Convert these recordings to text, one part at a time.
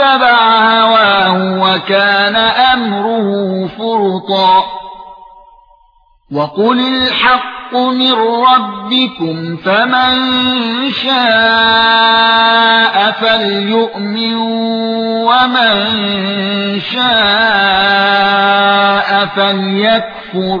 واتبع هواه وكان أمره فرطا. وقل الحق من ربكم فمن شاء فليؤمن ومن شاء فليكفر.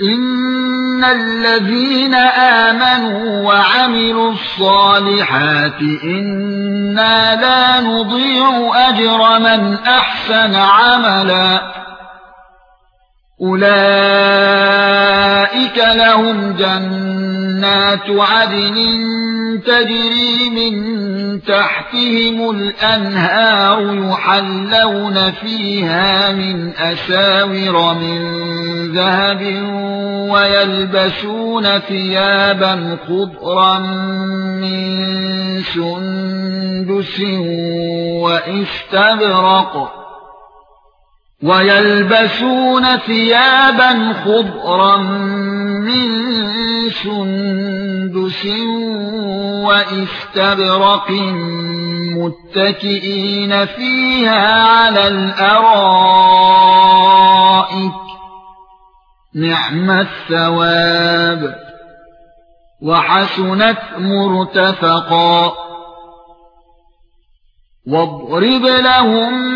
ان الذين امنوا وعملوا الصالحات إنا لا نضيع اجر من احسن عملا اولئك لهم جنات عدن تجري من تحتهم الأنهار يحلون فيها من أساور من ذهب ويلبسون ثيابا خضرا من سندس واستبرق ويلبسون ثيابا خضرا من سندس واستبرق متكئين فيها على الارائك نعم الثواب وحسنت مرتفقا واضرب لهم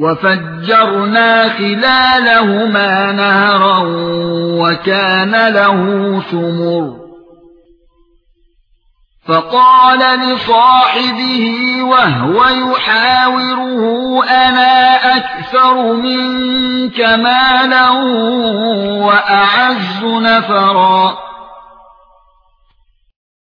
وفجرنا خلالهما نهرا وكان له ثمر. فقال لصاحبه وهو يحاوره أنا أكثر منك مالا وأعز نفرا.